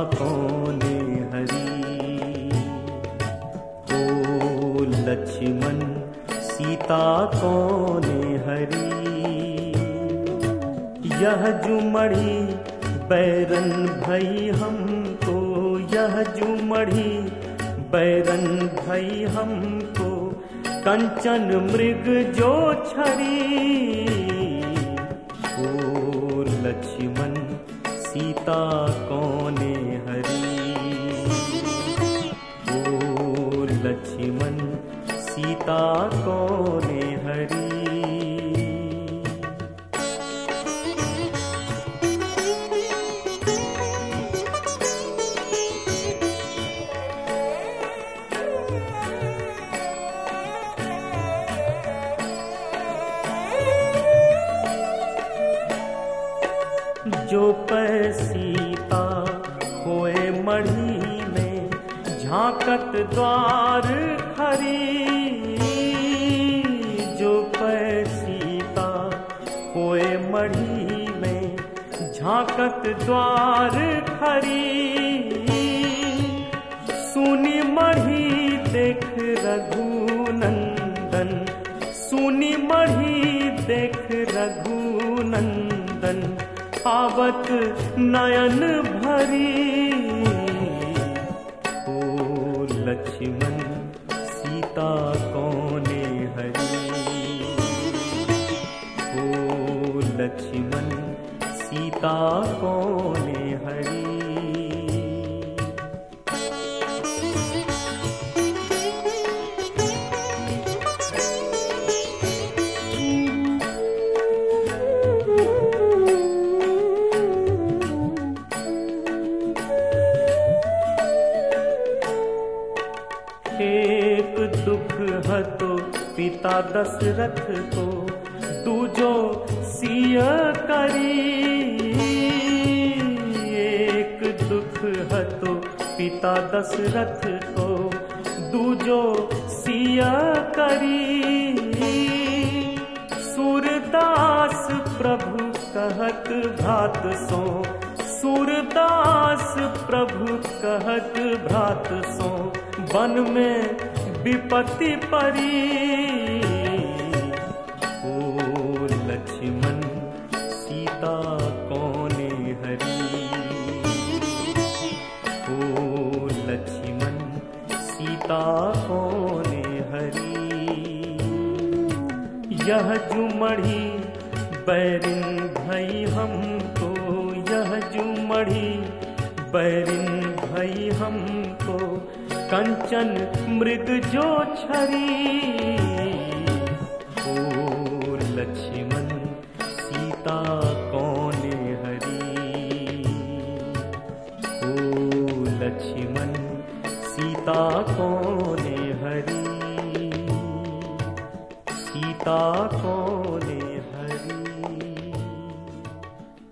आँखों ने हरी। ओ लक्ष्मण, सीता को हरी। यह जुमड़ी बैरन भई हमको, यह जुमड़ी बैरन भई हमको, कंचन मृग जो छरी। ओ लक्ष्मण सीता कौने हरी? ओ लक्ष्मण सीता कौने हरी? जो पैसीता होए मढ़ी में झांकत द्वार खरी जो पैसीता होए मढ़ी में झांकत द्वार खरी सुनी मढ़ी देख रघुनंदन, सुनी मढ़ी देख रघुनंदन आवत नयन भरी। ओ लक्ष्मण सीता कौने हरी? ओ लक्ष्मण सीता कौने हरी? हतो पिता दशरथ को दूजो सिय करी। एक दुख हतो, पिता दशरथ को दूजो सिय करी। सूरदास प्रभु कहत भात सो, सूरदास प्रभु कहत भ्रात सो वन में विपत्ति परी। ओ लक्ष्मण, सीता कौने हरी? ओ लक्ष्मण, सीता कौने हरी? यह जुमड़ी बैरिन भई हमको, यह जुमड़ी बैरिन भई हमको कंचन मृग जो छरी। ओ लक्ष्मण सीता कौन हरी। ओ लक्ष्मण सीता कौन हरी। सीता कौन हरी।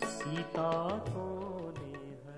सीता